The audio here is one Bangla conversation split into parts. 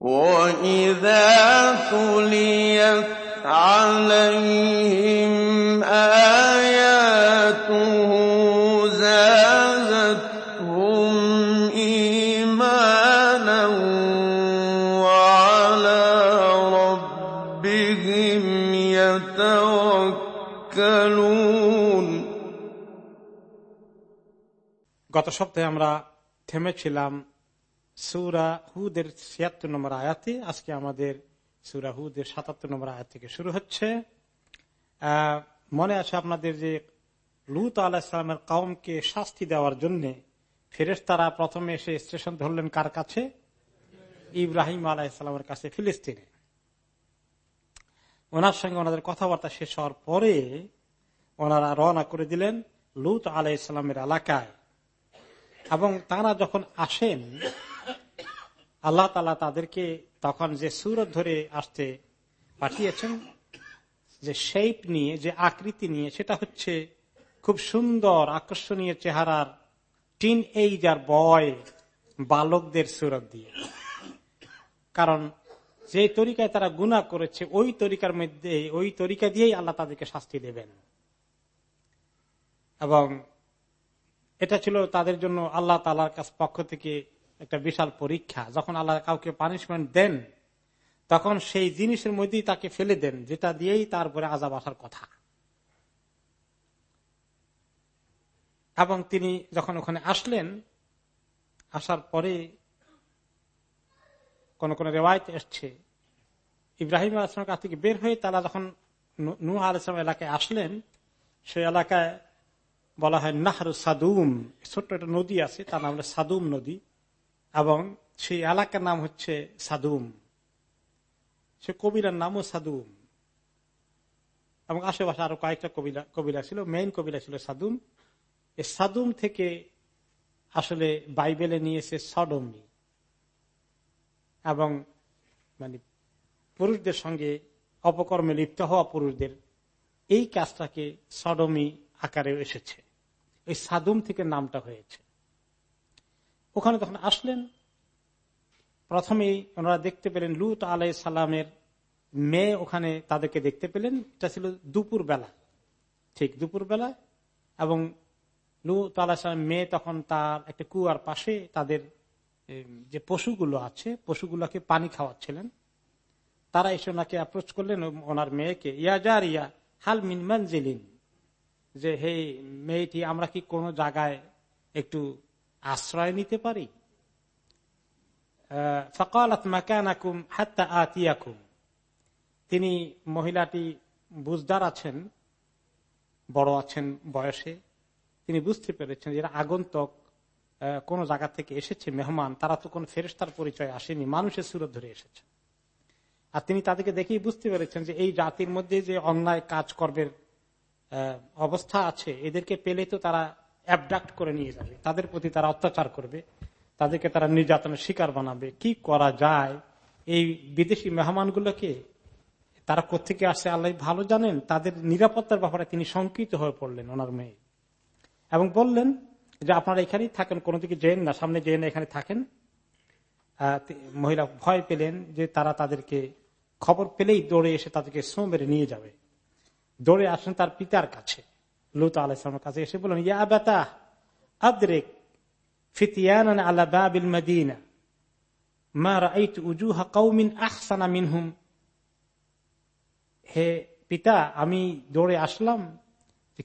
وَإِذَا تُلِيَتْ عَلَيْهِمْ آيَاتُهُ زَادَتْهُمْ إِيمَانًا وَعَلَىٰ رَبِّهِمْ يَتَوَكَّلُونَ গত সপ্তাহে আমরা থেমেছিলাম সুরা হুদের ছিয়াত্তর নম্বর আয়াতে আজকে আমাদের সুরা হুদের সাতাত্তর নম্বর আয়াত থেকে শুরু হচ্ছে। মনে আছে আপনাদের যে লুত আলাহিসামের কওমকে শাস্তি দেওয়ার জন্য ফেরেস তারা প্রথমে এসে স্টেশন ধরলেন কার কাছে? ইব্রাহিম আলাহিসামের কাছে, ফিলিস্তিনে। ওনার সঙ্গে ওনাদের কথাবার্তা শেষ হওয়ার পরে ওনারা রওনা করে দিলেন লুত আলাইসালামের এলাকায়। এবং তারা যখন আসেন আল্লাহ তালা তাদেরকে তখন যে সুরত ধরে আসতে পাঠিয়েছেন, যে শেপ নিয়ে, যে আকৃতি নিয়ে, সেটা হচ্ছে খুব সুন্দর আকর্ষণীয় চেহারার টিন এইজ আর বয় বালকদের সুরত দিয়ে। কারণ যে তরিকায় তারা গুণা করেছে, ওই তরিকার মধ্যে, ওই তরিকা দিয়েই আল্লাহ তাদেরকে শাস্তি দেবেন। এবং এটা ছিল তাদের জন্য আল্লাহ তালার কাছ পক্ষ থেকে একটা বিশাল পরীক্ষা। যখন আল্লাহ কাউকে পানিশমেন্ট দেন, তখন সেই জিনিসের মধ্যেই তাকে ফেলে দেন, যেটা দিয়েই তারপরে আজাব আসার কথা। এবং তিনি যখন ওখানে আসলেন, আসার পরে কোন কোন রেওয়ায়ত এসছে। ইব্রাহিম আলাইসলামের কাছ থেকে বের হয়ে তারা যখন নুহ আলাইসলাম এলাকায় আসলেন, সেই এলাকায় বলা হয় নাহরু সাদুম, ছোট্ট একটা নদী আছে, তার নাম হলো সাদুম নদী। এবং সেই এলাকার নাম হচ্ছে সাদুম। সে কবিরার নামও সাদুম। এবং আশেপাশে আরও কয়েকটা কবিরা কবিরা ছিল মেইন কবিরা ছিল সাদুম। এই সাদুম থেকে আসলে বাইবেলে নিয়েছে সডমি। এবং মানে পুরুষদের সঙ্গে অপকর্মে লিপ্ত হওয়া পুরুষদের এই কাজটাকে সডমি আকারে এসেছে। এই সাদুম থেকে নামটা হয়েছে। ওখানে তখন আসলেন, প্রথমেই ওনারা দেখতে পেলেন লুত আলাই সালামের মেয়ে ওখানে তাদেরকে দেখতে পেলেন। এটা ছিল দুপুর বেলা ঠিক দুপুর বেলা এবং লুত আলাহ সালামের মেয়ে তখন তার একটা কুয়ার পাশে তাদের যে পশুগুলো আছে, পশুগুলোকে পানি খাওয়াচ্ছিলেন। তারা এসে ওনাকে অ্যাপ্রোচ করলেন ওনার মেয়েকে ইয়াজার ইয়া হাল মিন জেলিন যে, হে মেয়েটি, আমরা কি কোনো জায়গায় একটু আশ্রয় নিতে পারি? ফকালত মাকানাকুম হাত্তা আতিয়াকুম। তিনি মহিলাটি বুঝদার আছেন, বড় আছেন বয়সে। তিনি বুঝতে পেরেছেন যে আগন্তক কোন জায়গা থেকে এসেছে মেহমান, তারা তো কোন ফেরেস্তার পরিচয় আসেনি, মানুষের সুরত ধরে এসেছে। আর তিনি তাদেরকে দেখেই বুঝতে পেরেছেন যে এই জাতির মধ্যে যে অন্যায় কাজ করবের অবস্থা আছে, এদেরকে পেলে তো তারা অ্যাবডাক্ট করে নিয়ে যাবে। তাদের প্রতি তারা অত্যাচার করবে। তাদেরকে তারা নির্যাতনের শিকার বানাবে। কি করা যায়? এই বিদেশি মেহমানগুলোকে তারা কোথেকে আসে আল্লাহ ভালো জানেন, তাদের নিরাপত্তার ব্যাপারে তিনি শঙ্কিত হয়ে পড়লেন ওনার মেয়ে। এবং বললেন যে, আপনারা এখানেই থাকেন কোনো দিকে যেন না, সামনে যেন এখানে থাকেন। মহিলা ভয় পেলেন যে, তারা তাদেরকে খবর পেলেই দৌড়ে এসে তাদেরকে সো মেরে নিয়ে যাবে। দৌড়ে আসেন তার পিতার কাছে। লুত আলাইসলামের কাছে এসে বললেন, ইয়া বেতা আদ্রেক ফিতিয়ান আলা বাবিল মদিনা, মা উজুহা আহসানা মিনহুম। হে পিতা, আমি দৌড়ে আসলাম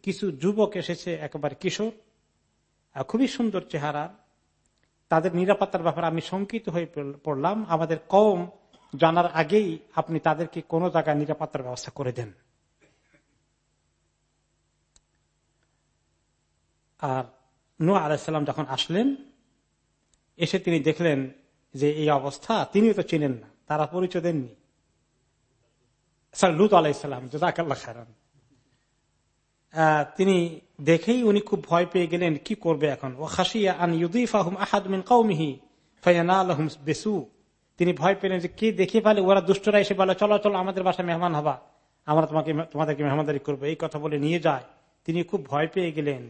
কিছু যুবক এসেছে, একেবারে কিশোর খুবই সুন্দর চেহারা। তাদের নিরাপত্তার ব্যাপারে আমি শঙ্কিত হয়ে পড়লাম। আমাদের কম জানার আগেই আপনি তাদেরকে কোনো জায়গায় নিরাপত্তার ব্যবস্থা করে দেন। আর নু আলাইসাল্লাম যখন আসলেন, এসে তিনি দেখলেন যে এই অবস্থা, তিনিও তো চিনেন না, তারা পরিচয় দেননি। লুত আলাইসাল্লাম জাকাল্লা খারান তিনি দেখেই উনি খুব ভয় পেয়ে গেলেন, কি করবে এখন? ও বেসু। তিনি ভয় পেলেন যে কে দেখে ওরা দুষ্টরা এসে বলে, চলো চলো, আমাদের বাসায় মেহমান হবা। আমরা তোমাকে, তোমাদেরকে মেহমানদারি করব, এই কথা বলে নিয়ে যায়। তিনি খুব ভয় পেয়ে গেলেন।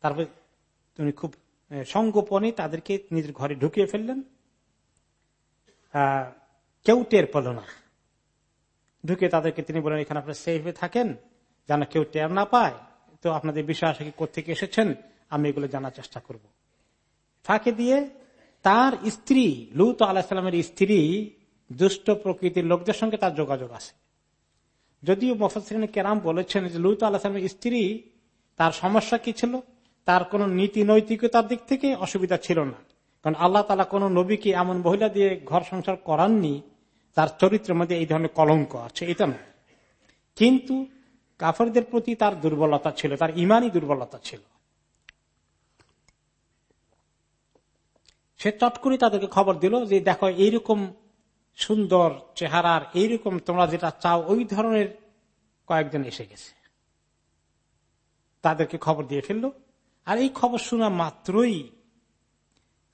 তারপর তিনি খুব সঙ্গোপনে তাদেরকে নিজের ঘরে ঢুকিয়ে ফেললেন। কেউ টের পেল না। ঢুকে তাদেরকে তিনি বলেন, এখানে আপনারা সেফে থাকেন। যেন কেউ টের না পায়, তো আপনাদের বিষয় কি কোথেকে এসেছেন? আমি এগুলো জানার চেষ্টা করব। ফাঁকে দিয়ে তার স্ত্রী, লুত আলাহিসামের স্ত্রী, দুষ্ট প্রকৃতির লোকদের সঙ্গে তার যোগাযোগ আছে। যদিও মোফাসরিন কেরাম বলেছেন যে লুত আলাহিসামের স্ত্রী, তার সমস্যা কি ছিল? তার কোন নীতি নৈতিকতার দিক থেকে অসুবিধা ছিল না। কারণ আল্লাহ তালা কোন নবীকে এমন মহিলা দিয়ে ঘর সংসার করাননি, তার চরিত্রের মধ্যে এই ধরনের কলঙ্ক আছে, এটা নয়। কিন্তু কাফরদের প্রতি তার দুর্বলতা ছিল, তার ইমানই দুর্বলতা ছিল। সে চট করে তাদেরকে খবর দিল যে, দেখো, এইরকম সুন্দর চেহারার, এইরকম তোমরা যেটা চাও, ওই ধরনের কয়েকজন এসে গেছে। তাদেরকে খবর দিয়ে ফেলল। আর এই খবর শোনা মাত্রই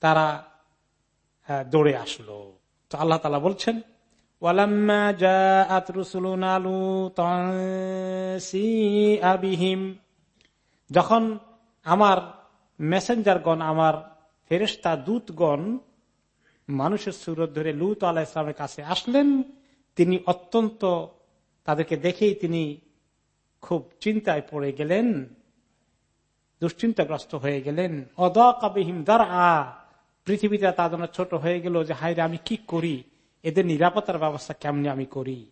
তারা দৌড়ে আসলো তো আল্লাহ তালা বলছেন। যখন আমার মেসেঞ্জারগণ, আমার ফেরেস্তা দূতগণ মানুষের সুরত ধরে লুত আলাহ ইসলামের কাছে আসলেন, তিনি অত্যন্ত তাদেরকে দেখেই তিনি খুব চিন্তায় পড়ে গেলেন দুশ্চিন্তাগ্রস্ত হয়ে গেলেন। অদাকিম দার আ পৃথিবীটা তার ছোট হয়ে গেল যে হায় আমি কি করি? এদের নিরাপত্তার ব্যবস্থা কেমনি আমি করি?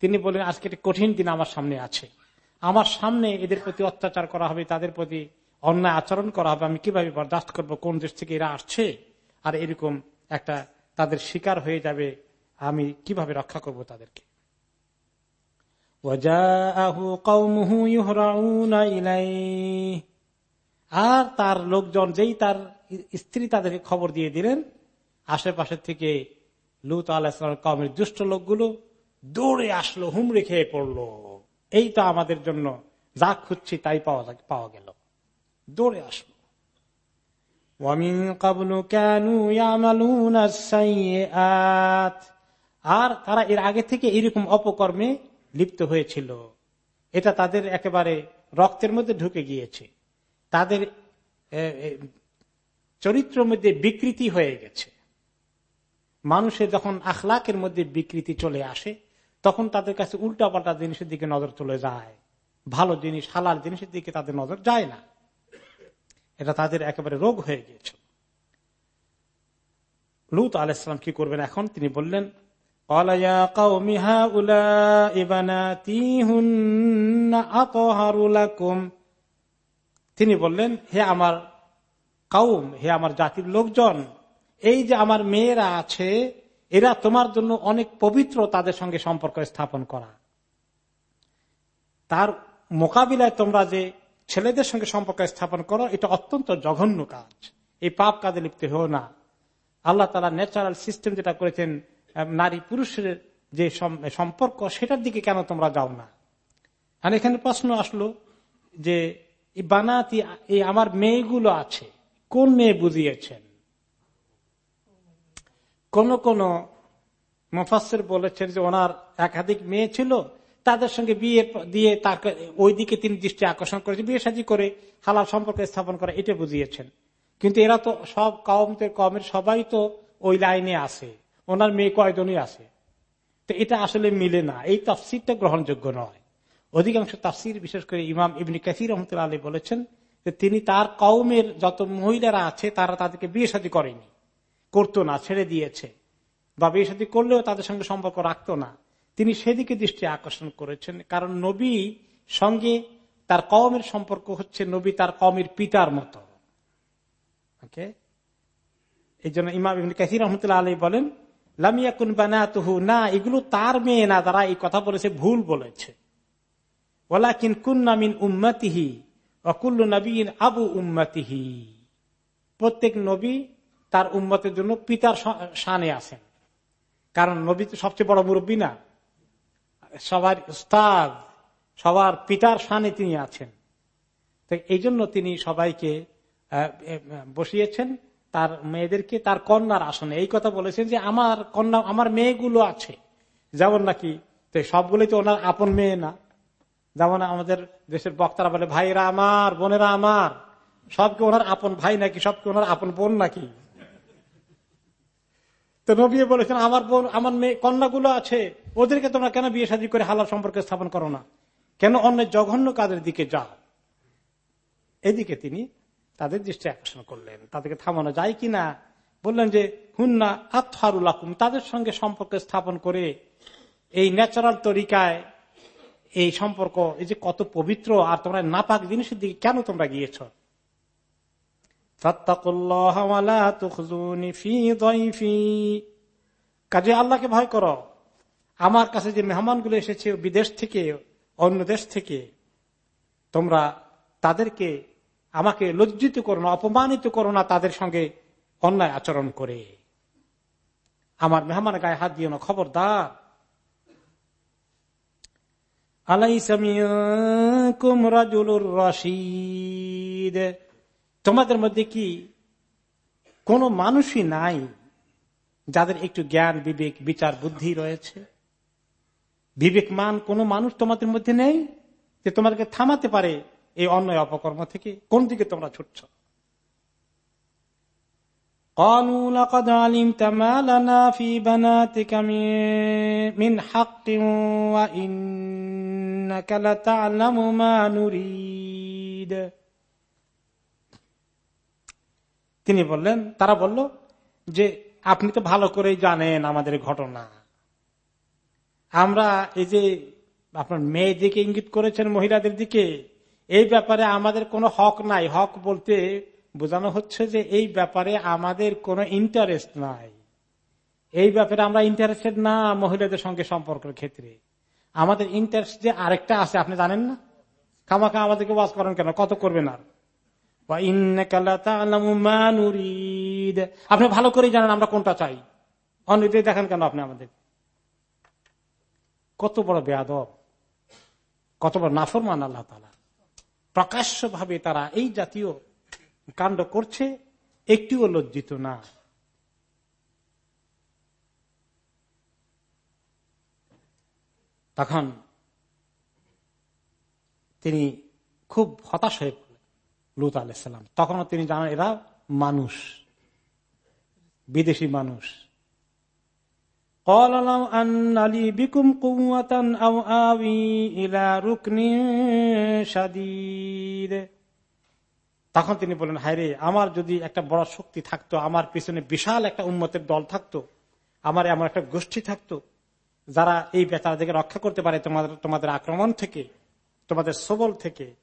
তিনি বলেন আজকে একটি কঠিন দিন আমার সামনে আছে। আমার সামনে এদের প্রতি অত্যাচার করা হবে, তাদের প্রতি অন্যায় আচরণ করা হবে, আমি কীভাবে বরদাস্ত করব? কোন দেশ থেকে এরা আসছে? আর এরকম একটা তাদের শিকার হয়ে যাবে, আমি কীভাবে রক্ষা করব তাদেরকে? আর তার লোকজন, যেই তার স্ত্রী তাদেরকে খবর দিয়ে দিলেন, আশেপাশে থেকে লুত আলাহিসামের কমের দুষ্ট লোকগুলো দৌড়ে আসলো, হুমড়ে খেয়ে পড়ল। এই তো আমাদের জন্য যা খুঁজছি তাই পাওয়া পাওয়া গেল। দৌড়ে আসলো। আর তারা এর আগে থেকে এরকম অপকর্মে লিপ্ত হয়েছিল। এটা তাদের একেবারে রক্তের মধ্যে ঢুকে গিয়েছে। তাদের চরিত্রের মধ্যে বিকৃতি হয়ে গেছে। মানুষের যখন আখলাকের মধ্যে বিকৃতি চলে আসে, তখন তাদের কাছে উল্টাপাল্টা জিনিসের দিকে নজর চলে যায়। ভালো জিনিস, হালাল জিনিসের দিকে তাদের নজর যায় না। এটা তাদের একেবারে রোগ হয়ে গিয়েছিল। লুত আলাইসালাম কি করবেন এখন? তিনি বললেন তিনি বললেন, হে আমার কাউম হে আমার জাতির লোকজন, এই যে আমার মেয়েরা আছে, এরা তোমার জন্য অনেক পবিত্র তাদের সঙ্গে সম্পর্ক স্থাপন করা। তার মোকাবিলায় তোমরা যে ছেলেদের সঙ্গে সম্পর্ক স্থাপন করো, এটা অত্যন্ত জঘন্য কাজ। এই পাপ কাজে লিপ্ত হো না। আল্লাহ তালা ন্যাচারাল সিস্টেম যেটা করেছেন নারী পুরুষের যে সম্পর্ক, সেটার দিকে কেন তোমরা যাও না? আর এখানে প্রশ্ন আসলো যে বানাতি, এই আমার মেয়েগুলো আছে, কোন মেয়ে বুঝিয়েছেন? কোন কোন মুফাসের বলেছেন যে ওনার একাধিক মেয়ে ছিল, তাদের সঙ্গে বিয়ে দিয়ে তাকে ওই দিকে তিনি দৃষ্টি আকর্ষণ করেছেন বিয়ে সাজি করে, হালাল সম্পর্ক স্থাপন করে, এটা বুঝিয়েছেন। কিন্তু এরা তো সব কমের সবাই তো ওই লাইনে আছে। ওনার মেয়ে কয়জনই আছে? তো এটা আসলে মিলে না। এই তাফসিরটা গ্রহণযোগ্য নয়। অধিকাংশ তাফসির, বিশেষ করে ইমাম ইবনি কাসির রহমতুল্লাহ আলী বলেছেন যে তিনি তার কৌমের যত মহিলারা আছে, তারা তাদেরকে বিয়ে শাদী করেনি। করতো না, ছেড়ে দিয়েছে। বা বিয়ে শাদী করলেও তাদের সঙ্গে সম্পর্ক রাখতো না। তিনি সেদিকে দৃষ্টি আকর্ষণ করেছেন। কারণ নবী সঙ্গে তার কওমের সম্পর্ক হচ্ছে নবী তার কমের পিতার মতো। এই জন্য ইমাম কাসির রহমতুল্লাহ আলী বলেন লামিয়াকুন বানাতুহু, না, এগুলো তার মেয়ে না তারা এই কথা বলেছে, ভুল বলেছে। ওলাকিন কুন্নামিন উম্মাতিহি অকুল্লু নবীন আবু উম্মাতিহি। প্রত্যেক নবী তার উম্মতের জন্য পিতার শানে আছেন। কারণ নবী তো সবচেয়ে বড় মুরব্বী না। সবার উস্তাদ, সবার পিতার শানে তিনি আছেন। তো এই জন্য তিনি সবাইকে বসিয়েছেন। তার মেয়েদেরকে, তার কন্যার আসনে। এই কথা বলেছেন যে আমার কন্যা, আমার মেয়েগুলো আছে। যেমন নাকি সবগুলোই তো ওনার আপন মেয়ে না। যেমন আমাদের দেশের বক্তারা বলে, ভাইরা আমার, বোনেরা আমার, সবকে ওনার আপন ভাই নাকি, সবকে ওনার আপন বোন নাকি? তো নবী বলেছেন, আমার বোন, আমার মেয়ে, কন্যাগুলো আছে, ওদেরকে তোমরা কেন বিয়ে শাদী করে হালাল সম্পর্কে স্থাপন করো না? কেন অন্য জঘন্য কাজের দিকে যাও? এদিকে তিনি তাদের দৃষ্টি আকর্ষণ করলেন। তাদেরকে থামানো যায় কিনা? বললেন যে, হুন্না আতহারুল আকুম তাদের সঙ্গে সম্পর্ক স্থাপন করে এই ন্যাচারাল তরিকায় এই সম্পর্ক, এই যে কত পবিত্র আর তোমরা নাপাক জিনিসের দিকে কেন তোমরা গিয়েছ? কাজে আল্লাহকে ভয় করো। আমার কাছে যে মেহমানগুলো এসেছে বিদেশ থেকে, অন্য দেশ থেকে, তোমরা তাদেরকে আমাকে লজ্জিত করো না, অপমানিত করো না তাদের সঙ্গে অন্যায় আচরণ করে। আমার মেহমান গায়ে হাত দিও না, খবরদার। রশিদ। তোমাদের মধ্যে কি কোন মানুষই নাই যাদের একটু জ্ঞান, বিবেক, বিচার, বুদ্ধি রয়েছে? বিবেকমান কোন মানুষ তোমাদের মধ্যে নেই যে তোমাদেরকে থামাতে পারে? এই অন্যায় অপকর্ম থেকে কোন দিকে তোমরা ছুটছ? তিনি বললেন, তারা বলল যে আপনি তো ভালো করেই জানেন আমাদের ঘটনা। আমরা এই যে আপনার মেয়ে দিকে ইঙ্গিত করেছেন মহিলাদের দিকে এই ব্যাপারে আমাদের কোনো হক নাই। হক বলতে বোঝানো হচ্ছে যে এই ব্যাপারে আমাদের কোনো ইন্টারেস্ট নাই। এই ব্যাপারে আমরা ইন্টারেস্টেড না মহিলাদের সঙ্গে সম্পর্কের ক্ষেত্রে। আমাদের ইন্টারেস্ট যে আরেকটা আছে, আপনি জানেন না? খামাখা আমাদেরকে ওয়াজ করেন কেন? কত করবেন আর? আপনি ভালো করেই জানেন আমরা কোনটা চাই। অন্যদের দেখেন কেন আপনি আমাদের? কত বড় বেয়াদব। কত বড় নাফরমান আল্লাহ তালা প্রকাশ্য ভাবে তারা এই জাতীয় কাণ্ড করছে, একটিও লজ্জিত না। তখন তিনি খুব হতাশ হয়ে পড়লেন, লুত আলাইসাল্লাম তখনও তিনি জানান এরা মানুষ, বিদেশি মানুষ। তখন তিনি বলেন হায়রে আমার যদি একটা বড় শক্তি থাকতো, আমার পিছনে বিশাল একটা উন্মতের দল থাকতো, আমার এমন একটা গোষ্ঠী থাকতো, যারা এই বেতারাদেরকে রক্ষা করতে পারে তোমাদের তোমাদের আক্রমণ থেকে, তোমাদের সবল থেকে,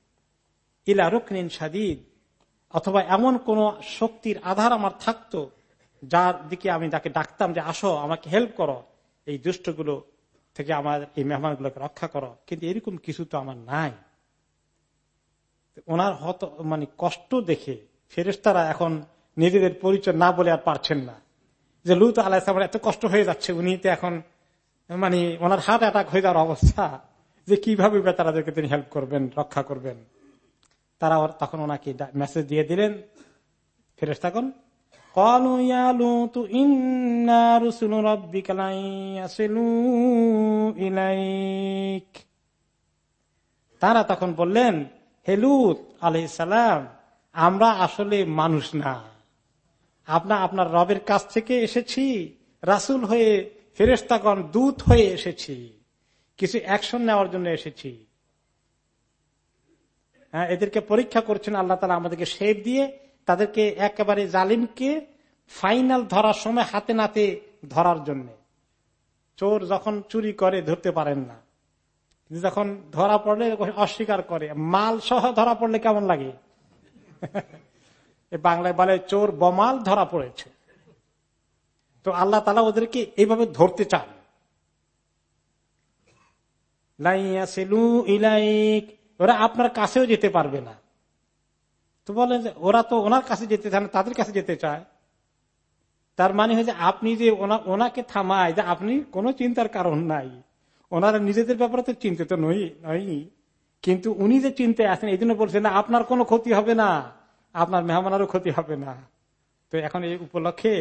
ইলা রুকনিন সাদিদ অথবা এমন কোন শক্তির আধার আমার থাকতো যার দিকে আমি তাকে ডাকতাম যে, আসো, আমাকে হেল্প করো। এই দুষ্টগুলো থেকে আমার, এই মেহমানগুলোকে রক্ষা করো। কিন্তু এরকম কিছু তো আমার নাই। ওনার হত মানে কষ্ট দেখে ফেরেস্তারা এখন নিজেদের পরিচয় না বলে আর পারছেন না। যে লুত আলাহ এত কষ্ট হয়ে যাচ্ছে, উনি তো এখন মানে ওনার হার্ট অ্যাটাক হয়ে যাওয়ার অবস্থা। যে কীভাবে তারাদেরকে তিনি হেল্প করবেন, রক্ষা করবেন। তারা তখন ওনাকে মেসেজ দিয়ে দিলেন। ফেরেস্তাগণ তারা তখন বললেন হেলুত আলহ সালাম, আমরা আসলে মানুষ না। আপনার আপনার রবের কাছ থেকে এসেছি, রাসুল হয়ে ফেরেস্তাগণ দূত হয়ে এসেছি। কিছু অ্যাকশন নেওয়ার জন্য এসেছি। হ্যাঁ এদেরকে পরীক্ষা করছেন, আল্লাহ তালা আমাদেরকে সেব দিয়ে তাদেরকে একেবারে জালিমকে ফাইনাল ধরার সময় হাতে নাতে ধরার জন্য। চোর যখন চুরি করে, ধরতে পারেন না। যখন ধরা পড়লে অস্বীকার করে, মাল সহ ধরা পড়লে কেমন লাগে? বাংলায় বলে, চোর বমাল ধরা পড়েছে। তো আল্লাহ তালা ওদেরকে এইভাবে ধরতে চান। ওরা আপনার কাছেও যেতে পারবে না। তো বলেন যে ওরা তো ওনার কাছে যেতে চায় না, তাদের কাছে যেতে চায়। তার মানে হয়েছে আপনি যে ওনাকে থামায়, যে আপনি কোনো চিন্তার কারণ নাই। ওনারা নিজেদের ব্যাপারে তো চিন্তিত নই নই। কিন্তু উনি যে চিন্তায় আছেন, এই জন্য বলছেন, না, আপনার কোনো ক্ষতি হবে না। আপনার মেহমানেরও ক্ষতি হবে না। তো এখন এই উপলক্ষে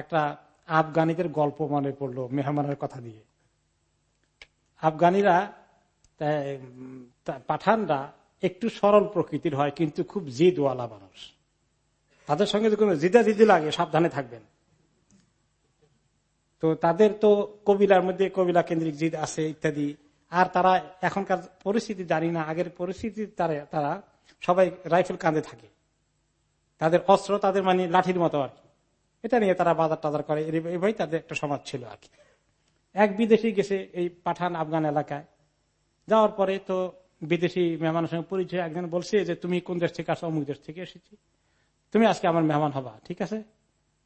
একটা আফগানিদের গল্প মনে পড়ল মেহমানের কথা দিয়ে। আফগানিরা পাঠানরা একটু সরল প্রকৃতির হয়, কিন্তু খুব জিদওয়ালা মানুষ। তাদের সঙ্গে কোনো জিদা জিদি লাগে, সাবধানে থাকবেন। তো তাদের তো কবিলার মধ্যে কবিলা কেন্দ্রিক জিদ আছে, ইত্যাদি। আর তারা এখনকার পরিস্থিতি জানি না, আগের পরিস্থিতি তারা সবাই রাইফেল কাঁধে থাকে। তাদের অস্ত্র তাদের মানে লাঠির মতো আর কি। এটা নিয়ে তারা বাজার টাজার করে এভাবেই তাদের একটা সমাজ ছিল আর কি। এক বিদেশি গেছে এই পাঠান আফগান এলাকায়। যাওয়ার পরে তো বিদেশি মেহমানের সঙ্গে পরিচয়, একজন বলছে যে, তুমি কোন দেশ থেকে আসো? অমুক দেশ থেকে এসেছি। তুমি আজকে আমার মেহমান হবা। ঠিক আছে।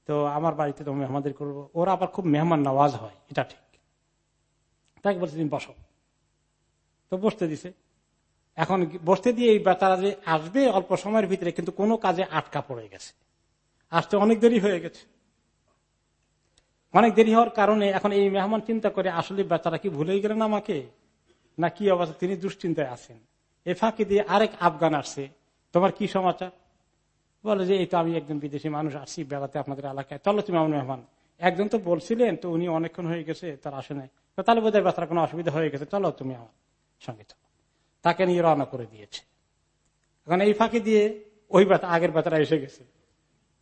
তো আমার বাড়িতে তো মেহমানদের করব। ওরা আবার খুব মেহমান নওয়াজ হয়। এটা ঠিক। তাকে বলছে, তুমি বসো। তো বসতে দিছে। এখন বসতে দিয়ে এই তারা যে আসবে অল্প সময়ের ভিতরে, কিন্তু কোনো কাজে আটকা পড়ে গেছে। আসতে অনেক দেরি হয়ে গেছে। অনেক দেরি হওয়ার কারণে এখন এই মেহমান চিন্তা করে, আসলে বেচারা কি ভুলেই গেলেন আমাকে? না কি অবস্থা? তিনি দুশ্চিন্তায় আছেন। এ ফাঁকি দিয়ে আরেক আফগান আসছে। তোমার কি সমাচার? বলে যে, এই তো আমি একজন বিদেশি মানুষ, আসছি বেড়াতে আপনাদের এলাকায়। চলো তুমি আমার মেহমান একজন তো বলছিলেন তো উনি অনেকক্ষণ হয়ে গেছে, তার আসে নাই। তাহলে বোধহয় বেচার কোনো অসুবিধা হয়ে গেছে। চলো তুমি আমার সঙ্গে চলো তাকে নিয়ে রওনা করে দিয়েছে। এখন এই ফাঁকি দিয়ে ওই বেতা আগের বেতারা এসে গেছে।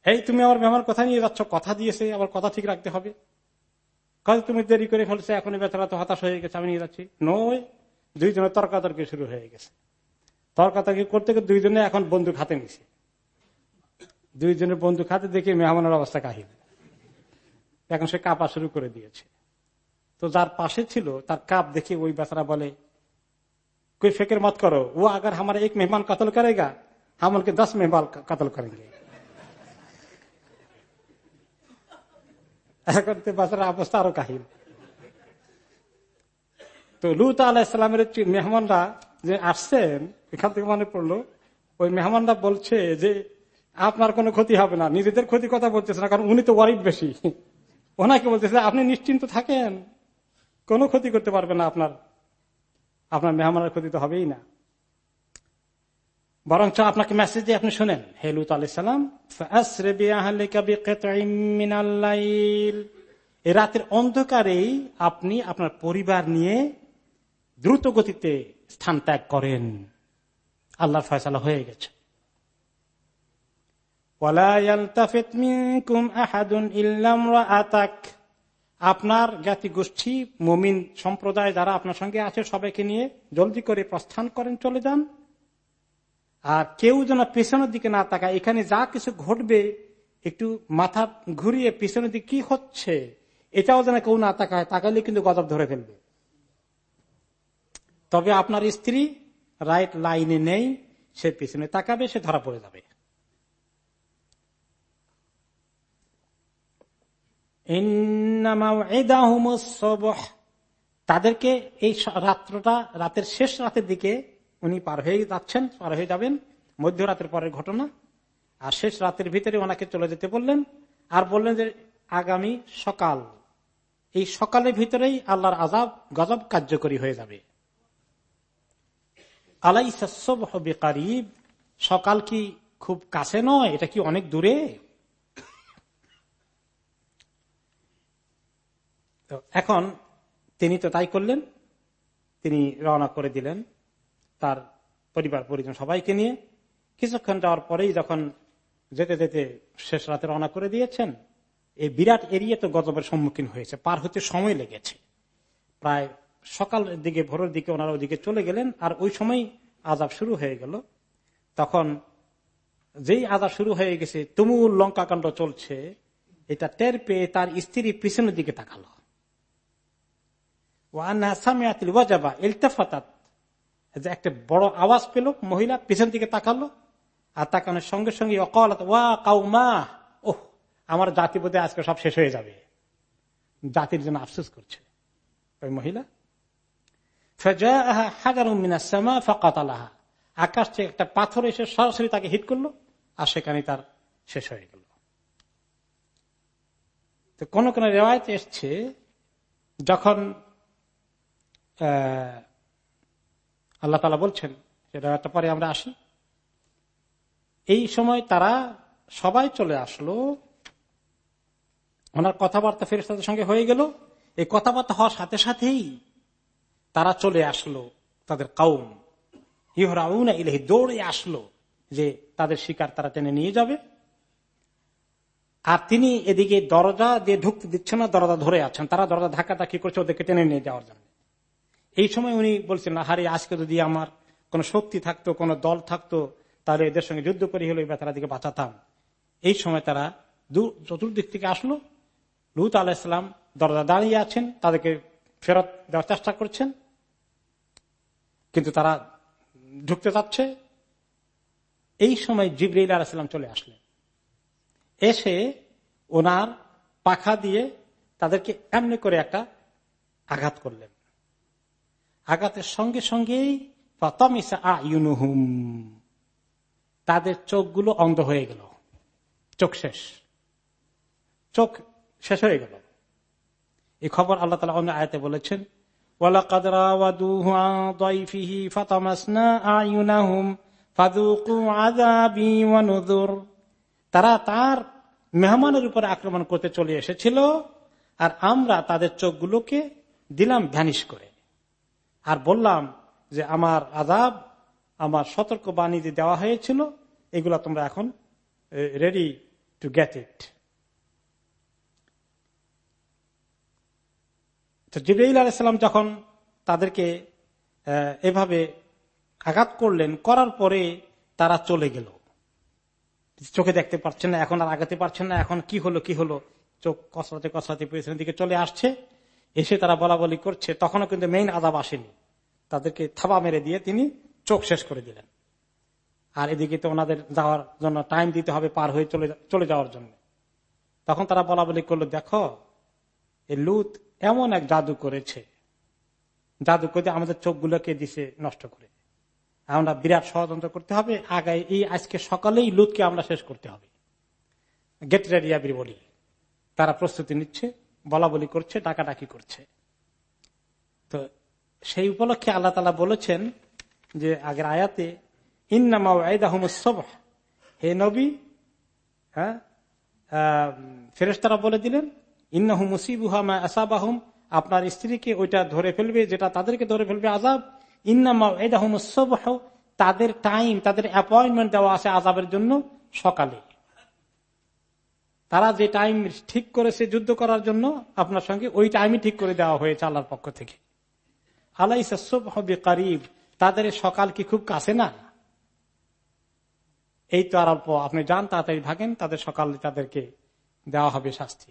এই, তুমি আমার মেহমান কথা নিয়ে যাচ্ছ? কথা দিয়েছে, আবার কথা ঠিক রাখতে হবে? কাজে তুমি দেরি করে ফেলছে এখন বেচারা তো হতাশ হয়ে গেছে, আমি নিয়ে যাচ্ছি। নয় দুইজনের তর্কাতর্কি শুরু হয়ে গেছে। তর্কাতর্কি করতে দুইজনে এখন বন্ধু খাতে নিছে। দুইজনের বন্ধু খাতে দেখে মেহমানের অবস্থা কাহিল। এখন সে কাপা শুরু করে দিয়েছে। তো যার পাশে ছিল, তার কাপ দেখে ওই বেচারা বলে, কই ফেকের মত করো? ও আগার আমার এক মেহমান কতল করেগা? আমাকে দশ মেহমান কতল করেন এখন তো বেচারা অবস্থা আরও কাহিল। তো লুত আলাহ ইসলামের মেহমানরা যে আসছেন, এখান থেকে মনে পড়ল, ওই মেহমানরা বলছে যে আপনার কোনো ক্ষতি হবে না, নিজেদের ক্ষতি কথা বলতেছে না, কারণ উনি তো ওয়ারিড বেশি। ওনাকে বলতেছে, আপনি নিশ্চিন্ত থাকেন, কোনো ক্ষতি করতে পারবে না আপনার আপনার মেহমানের ক্ষতি তো হবেই না। বরঞ্চ আপনাকে মেসেজ দিয়ে আপনি শোনেন হেলুত আলাইসালাম রাতের অন্ধকারেই আপনি আপনার পরিবার নিয়ে দ্রুত গতিতে স্থান ত্যাগ করেন। আল্লাহর ফয়সালা হয়ে গেছে। আপনার জ্ঞাতি গোষ্ঠী মমিন সম্প্রদায় যারা আপনার সঙ্গে আছে, সবাইকে নিয়ে জলদি করে প্রস্থান করেন, চলে যান। আর কেউ যেন পেছনের দিকে না তাকায়, এখানে যা কিছু ঘটবে, একটু মাথা ঘুরিয়ে পেছনের দিকে কি হচ্ছে, এটাও যেন কেউ না তাকায় তাকাইলে কিন্তু গজব ধরে ফেলবে। তবে আপনার স্ত্রী রাইট লাইনে নেই, সে পিছনে তাকাবে, সে ধরা পড়ে যাবে। তাদেরকে এই রাত্রটা, রাতের শেষ রাতের দিকে উনি পার হয়ে যাচ্ছেন, পার হয়ে যাবেন, মধ্যরাতের পরের ঘটনা। আর শেষ রাতের ভিতরে ওনাকে চলে যেতে বললেন, আর বললেন যে, আগামী সকাল। এই সকালের ভিতরেই আল্লাহর আজাব গজব কার্যকরী হয়ে যাবে। আলাই হবে কারিব সকাল কি খুব কাছে নয়? এটা কি অনেক দূরে? এখন তিনি তো তাই করলেন। তিনি রওনা করে দিলেন তার পরিবার পরিজন সবাইকে নিয়ে। কিছুক্ষণ যাওয়ার পরেই যখন যেতে যেতে শেষ রাতে রওনা করে দিয়েছেন, এই বিরাট এরিয়া তো গজবের সম্মুখীন হয়েছে, পার হতে সময় লেগেছে। প্রায় সকালের দিকে, ভোরের দিকে ওনারা ওইদিকে চলে গেলেন আর ওই সময় আজাব শুরু হয়ে গেল। তখন যেই আজাব শুরু হয়ে গেছে, তুমুল লঙ্কাকাণ্ড চলছে, এটা টের পেয়ে তার স্ত্রী পিছনের দিকে তাকালো। একটা বড় আওয়াজ পেল, মহিলা পিছন দিকে তাকালো আর তাকানোর সঙ্গে সঙ্গে ওয়া ওহ, আমার জাতি আজকে সব শেষ হয়ে যাবে। জাতির জন্য আফসোস করছে। ওই মহিলা আকাশ থেকে একটা পাথর এসে সরাসরি তাকে হিট করল, আর সেখানে তার শেষ হয়ে গেল। তো কোন কোন রেওয়ায়ত এসছে, যখন আল্লাহ তালা বলছেন সেটা পরে আমরা আসি। এই সময় তারা সবাই চলে আসলো, ওনার কথাবার্তা ফেরেস্তাদের সঙ্গে হয়ে গেল। এই কথাবার্তা হওয়ার সাথে সাথেই তারা চলে আসলো তাদের কাউম ইহরাউনা ইলাহি দৌড়ে আসলো যে তাদের শিকার তারা টেনে নিয়ে যাবে। আর তিনি এদিকে দরজা দিয়ে ঢুকতে দিচ্ছেন না, দরজা ধরে আছেন। তারা দরজা ধাক্কা ধাক্কি করছে ওদেরকে টেনে নিয়ে যাওয়ার জন্য। এই সময় উনি বলছেন হারি, আজকে যদি আমার কোন শক্তি থাকতো, কোন দল থাকতো, তাহলে এদের সঙ্গে যুদ্ধ করে হলে তারা দিকে বাঁচাতাম। এই সময় তারা চতুর্দিক থেকে আসলো। লুত আলাহিসাম দরজা দাঁড়িয়ে আছেন, তাদেরকে ফেরত দেওয়ার চেষ্টা করছেন। কিন্তু তারা ঢুকতে চাচ্ছে এই সময় জিবরিল আলাহিসাম চলে আসলেন। এসে ওনার পাখা দিয়ে তাদেরকে এমনি করে একটা আঘাত করলেন। আঘাতের সঙ্গে সঙ্গেই তাদের চোখগুলো অন্ধ হয়ে গেল। চোখ শেষ। চোখ শেষ হয়ে গেল। এই খবর আল্লাহ তালা অন্য আয়তে বলেছেন তারা তার মেহমানের উপরে আক্রমণ করতে চলে এসেছিল আর আমরা তাদের চোখগুলোকে দিলাম ভ্যানিশ করে। আর বললাম যে, আমার আজাব আমার সতর্ক বাণী যে দেওয়া হয়েছিল, এগুলা তোমরা এখন রেডি টু গেট ইট তো জিবরাইল আলাইসাল্লাম যখন তাদেরকে এভাবে আঘাত করলেন, করার পরে তারা চলে গেল। চোখে দেখতে পারছেন না, এখন আর আগাতে পারছেন না, এখন কি হলো কি হলো? চোখ কসরাতে কসরাতে পেছনের দিকে চলে আসছে। এসে তারা বলা বলি করছে, তখনও কিন্তু মেইন আদাব আসেনি। তাদেরকে থাবা মেরে দিয়ে তিনি চোখ শেষ করে দিলেন। আর এদিকে তো ওনাদের যাওয়ার জন্য টাইম দিতে হবে পার হয়ে চলে চলে যাওয়ার জন্য। তখন তারা বলা বলি করল, দেখো লুত এমন এক জাদু করেছে। জাদু করে আমাদের চোখগুলোকে দিছে নষ্ট করে। আমরা বিরাট ষড়যন্ত্র করতে হবে। আগায় এই আজকে সকালেই লুতকে আমরা শেষ করতে হবে। গেট রেডি বলি তারা প্রস্তুতি নিচ্ছে বলা বলি করছে, ডাকাডাকি করছে। তো সেই উপলক্ষে আল্লাহ তালা বলেছেন যে আগের আয়াতে ইন্নামা হে নবী হ্যাঁ ফেরেস্তারা বলে দিলেন ইন্নাহু মুসিবুহামা আসাবাহুম, আপনার স্ত্রীকে ওইটা ধরে ফেলবে, যেটা তাদেরকে ধরে ফেলবে আজাব ইন্নামা তাদের টাইম, তাদের অ্যাপয়েন্টমেন্ট দেওয়া আছে আজাবের জন্য সকালে। তারা যে টাইম ঠিক করেছে যুদ্ধ করার জন্য, আপনার সঙ্গে ওই টাইমই ঠিক করে দেওয়া হয়েছে আল্লাহর পক্ষ থেকে। আলাই হবে কারিব তাদের সকাল কি খুব কাছে না? এই তো আর অল্প, আপনি যান, তাড়াতাড়ি ভাগেন তাদের সকালে তাদেরকে দেওয়া হবে শাস্তি।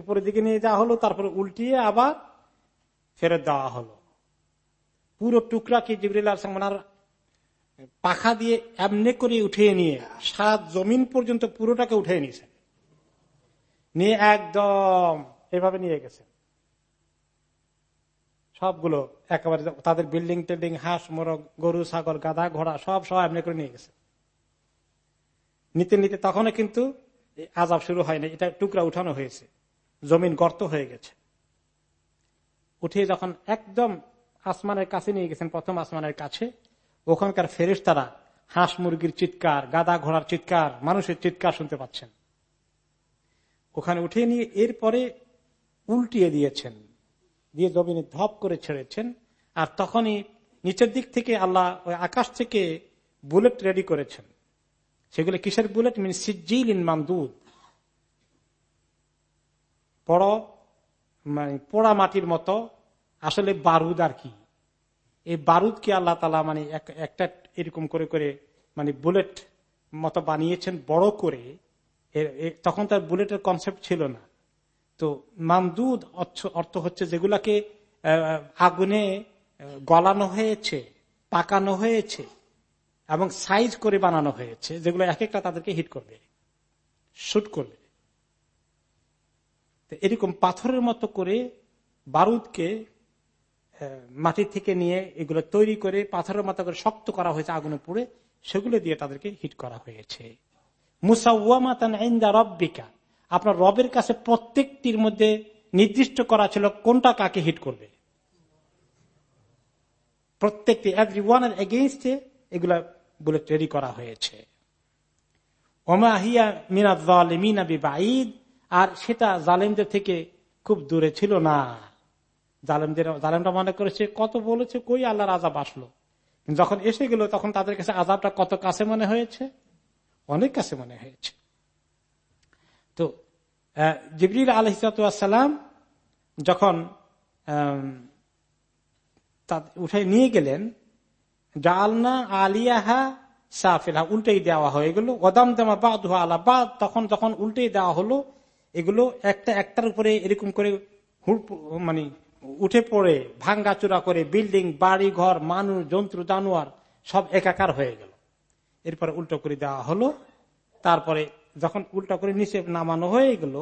উপরের দিকে নিয়ে যাওয়া হলো, তারপরে উল্টিয়ে আবার ফেরত দেওয়া হলো। পুরো টুকরাকে জিবরিল ওনার পাখা দিয়ে এমনি করে উঠিয়ে নিয়ে সাত জমিন পর্যন্ত পুরোটাকে উঠিয়ে নিয়েছে নিয়ে একদম এভাবে নিয়ে গেছে সবগুলো একেবারে তাদের বিল্ডিং টিল্ডিং, হাঁস, মোরগ, গরু, ছাগল, গাধা, ঘোড়া, সব সব এমনি করে নিয়ে গেছে নিতে নিতে তখনও কিন্তু আজাব শুরু হয়নি এটা টুকরা উঠানো হয়েছে। জমিন গর্ত হয়ে গেছে। উঠে যখন একদম আসমানের কাছে নিয়ে গেছেন, প্রথম আসমানের কাছে, ওখানকার ফেরিস তারা হাঁস মুরগির চিৎকার, গাদা ঘোড়ার চিৎকার, মানুষের চিৎকার শুনতে পাচ্ছেন। ওখানে উঠিয়ে নিয়ে এরপরে উল্টিয়ে দিয়েছেন, দিয়ে জমিনে ধপ করে ছেড়েছেন, আর তখনই নিচের দিক থেকে আল্লাহ ওই আকাশ থেকে বুলেট রেডি করেছেন। সেগুলো কিসের bullet? Mean Sijil in Mamdud. বড় মানে পোড়া মাটির মতো। আসলে বারুদ আর কি। এই বারুদকে আল্লাহ তালা মানে একটা এরকম করে করে মানে বুলেট মতো বানিয়েছেন বড় করে। তখন তার বুলেটের কনসেপ্ট ছিল না। তো মামদুদ অর্থ হচ্ছে যেগুলাকে আগুনে গলানো হয়েছে, পাকানো হয়েছে এবং সাইজ করে বানানো হয়েছে, যেগুলো এক একটা তাদেরকে হিট করবে শুট করবে। এরকম পাথরের মতো করে বারুদকে মাটি থেকে নিয়ে এগুলো তৈরি করে, পাথরের মতো করে শক্ত করা হয়েছে আগুনে পুড়ে, সেগুলো দিয়ে তাদেরকে হিট করা হয়েছে। রব্বিকা। আপনার রবের কাছে প্রত্যেকটির মধ্যে নির্দিষ্ট করা ছিল কোনটা কাকে হিট করবে। প্রত্যেকটি এভরি ওয়ানের এগেনস্টে এগুলা বুলেট তৈরি করা হয়েছে। আর সেটা জালেমদের থেকে খুব দূরে ছিল না। জালেমদের, জালেমরা মনে করেছে, কত বলেছে, কই আল্লাহর আজাব আসলো? যখন এসে গেল, তখন তাদের কাছে আজাবটা কত কাছে মনে হয়েছে? অনেক কাছে মনে হয়েছে। তো জিবরিল আলহিসাম যখন উঠাই নিয়ে গেলেন জালনা আলিয়াহা সাফিলহা উল্টেই দেওয়া হয়ে গেল। ওদাম দামা বা ধোয়া আলা বা তখন যখন উল্টেই দেওয়া হলো এগুলো একটা একটার উপরে এরকম করে মানে উঠে পড়ে, ভাঙ্গা চূড়া করে বিল্ডিং বাড়ি, ঘর, মানুষ, জন্তু, জানোয়ার, সব একাকার হয়ে গেল। এরপরে উল্টো করে দেওয়া হলো। তারপরে যখন উল্টো করে নিচে নামানো হয়ে গেল,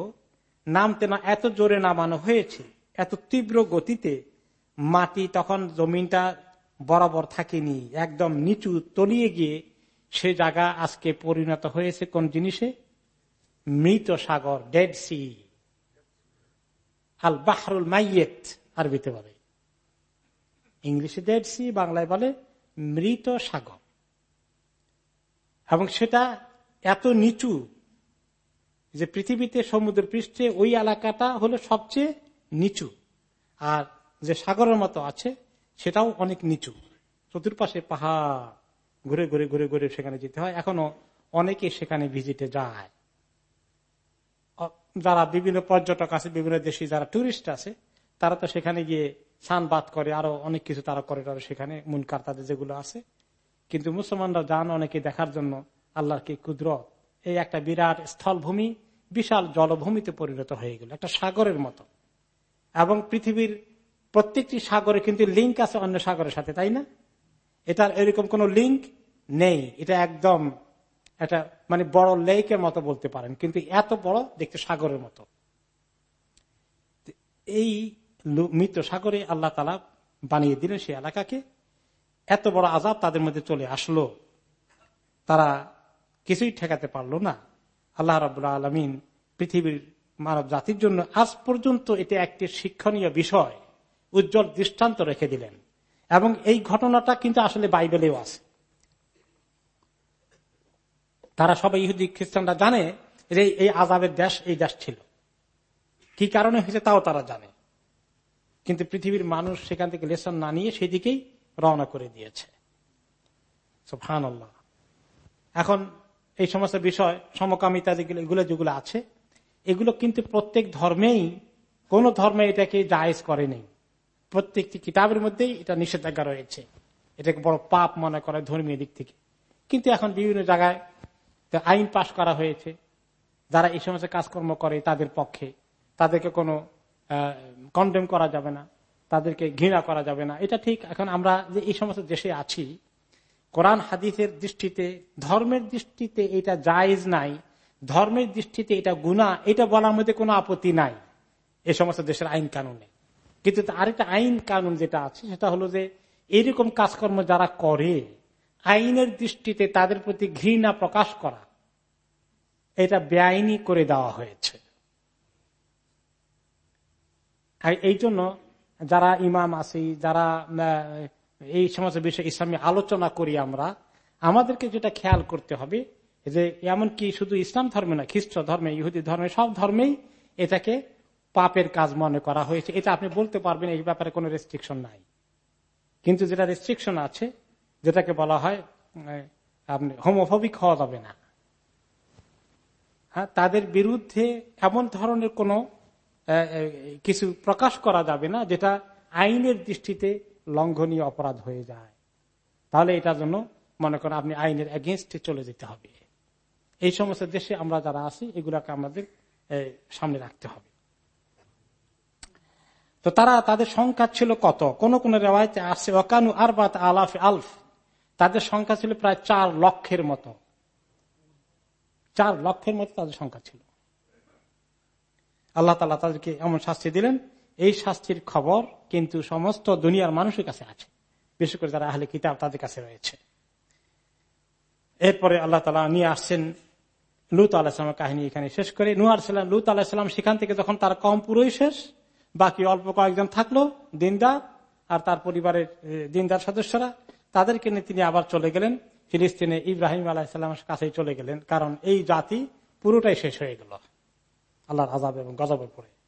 নামতে না এত জোরে নামানো হয়েছে, এত তীব্র গতিতে মাটি তখন জমিনটা বরাবর থাকেনি, একদম নিচু তলিয়ে গিয়ে সে জায়গা আজকে পরিণত হয়েছে কোন জিনিসে? মৃত সাগর ডেড সি আল বাহরুল মাইয়েত, আরবিতে বলে। ইংলিশে ডেড সি বাংলায় বলে মৃত সাগর এবং সেটা এত নিচু যে পৃথিবীতে সমুদ্র পৃষ্ঠে ওই এলাকাটা হলো সবচেয়ে নিচু। আর যে সাগরের মতো আছে, সেটাও অনেক নিচু। চতুর্পাশে পাহাড়, ঘুরে ঘুরে ঘুরে ঘুরে সেখানে যেতে হয়। এখনও অনেকে সেখানে ভিজিটে যায়। যারা বিভিন্ন পর্যটক আছে, বিভিন্ন দেশে যারা টুরিস্ট আছে, তারা তো সেখানে গিয়ে বাদ করে, আরও অনেক কিছু তারা করে সেখানে, মুনকার তাদের যেগুলো আছে। কিন্তু মুসলমানরা যান অনেকে দেখার জন্য আল্লাহর কি কুদরত? এই একটা বিরাট স্থলভূমি, বিশাল জলভূমিতে পরিণত হয়ে গেল, একটা সাগরের মতো। এবং পৃথিবীর প্রত্যেকটি সাগরে কিন্তু লিঙ্ক আছে অন্য সাগরের সাথে, তাই না? এটার এরকম কোন লিঙ্ক নেই। এটা একদম একটা মানে বড় লেকের মতো বলতে পারেন, কিন্তু এত বড় দেখতে সাগরের মতো। এই মৃত সাগরে আল্লাহ তালা বানিয়ে দিলেন সেই এলাকাকে। এত বড় আজাব তাদের মধ্যে চলে আসলো। তারা কিছুই ঠেকাতে পারল না। আল্লাহ রাবুল্লাহ আলমিন পৃথিবীর মানব জাতির জন্য আজ পর্যন্ত এটা একটি শিক্ষণীয় বিষয়। উজ্জ্বল দৃষ্টান্ত রেখে দিলেন। এবং এই ঘটনাটা কিন্তু আসলে বাইবেলেও আছে। তারা সবাই ইহুদি, খ্রিস্টানরা জানে যে এই আজাবের দেশ, এই দেশ ছিল। কি কারণে হয়েছে তাও তারা জানে। কিন্তু পৃথিবীর মানুষ সেখান থেকে লেসন না নিয়ে সেদিকেই রওনা করে দিয়েছে। এখন এই সমস্ত বিষয়, সমকামিতা এগুলো যেগুলো আছে, এগুলো কিন্তু প্রত্যেক ধর্মেই, কোন ধর্মে এটাকে জায়েজ করে নেই। প্রত্যেকটি কিতাবের মধ্যেই এটা নিষেধাজ্ঞা রয়েছে। এটাকে বড় পাপ মনে করে ধর্মীয় দিক থেকে। কিন্তু এখন বিভিন্ন জায়গায় আইন পাশ করা হয়েছে, যারা এই সমস্ত কাজকর্ম করে তাদের পক্ষে। তাদেরকে কোনো কন্ডেম করা যাবে না, তাদেরকে ঘৃণা করা যাবে না। এটা ঠিক, এখন আমরা যে এই সমস্ত দেশে আছি, কোরআন হাদিসের দৃষ্টিতে, ধর্মের দৃষ্টিতে এটা জায়েজ নাই, ধর্মের দৃষ্টিতে এটা গুণা এটা বলার মধ্যে কোনো আপত্তি নাই এই সমস্ত দেশের আইন কানুনে। কিন্তু আরেকটা আইন কানুন যেটা আছে, সেটা হলো যে এরকম কাজকর্ম যারা করে আইনের দৃষ্টিতে তাদের প্রতি ঘৃণা প্রকাশ করা, এটা বেআইনি করে দেওয়া হয়েছে। এই জন্য যারা ইমাম আছি, যারা এই সমস্ত বিষয়ে ইসলামী আলোচনা করি আমরা, আমাদেরকে যেটা খেয়াল করতে হবে যে এমনকি শুধু ইসলাম ধর্মে না খ্রিস্ট ধর্মে, ইহুদি ধর্মে, সব ধর্মেই এটাকে পাপের কাজ মনে করা হয়েছে। এটা আপনি বলতে পারবেন, এই ব্যাপারে কোনো রেস্ট্রিকশন নাই। কিন্তু যেটা রেস্ট্রিকশন আছে যেটাকে বলা হয় আপনি হোমোফবিক হওয়া যাবে না। হ্যাঁ তাদের বিরুদ্ধে এমন ধরনের কোন কিছু প্রকাশ করা যাবে না, যেটা আইনের দৃষ্টিতে লঙ্ঘনীয় অপরাধ হয়ে যায়। তাহলে এটার জন্য মনে করেন আপনি আইনের এগেনস্টে চলে যেতে হবে। এই সমস্ত দেশে আমরা যারা আছি, এগুলাকে আমাদের সামনে রাখতে হবে। তো তারা, তাদের সংখ্যা ছিল কত? কোন কোন রেওয়ায়তে আসছে ওকানু আরবাত আলাফ আলফ। তাদের সংখ্যা ছিল প্রায় চার লক্ষের মতো। চার লক্ষের মতো তাদের সংখ্যা ছিল। আল্লাহ তালা তাদেরকে এমন শাস্তি দিলেন, এই শাস্তির খবর কিন্তু সমস্ত দুনিয়ার মানুষের কাছে আছে। বিশেষ করে যারা আহলে কিতাব তাদের কাছে রয়েছে। এরপরে আল্লাহ তালা নিয়ে আসছেন লুত আলাহিসামের কাহিনী এখানে শেষ করে। নুয়ার সাল্লাম লুত আলাহিসাম সেখান থেকে যখন তার কম পুরোই শেষ, বাকি অল্প কয়েকজন থাকল, দিনদার আর তার পরিবারের দিনদার সদস্যরা। তাদেরকে নিয়ে তিনি আবার চলে গেলেন। ফিলিস্তিনে ইব্রাহিম আলাহিসাল্লামের কাছে চলে গেলেন। কারণ এই জাতি পুরোটাই শেষ হয়ে গেল। আল্লাহর আজাব এবং গজবের পরে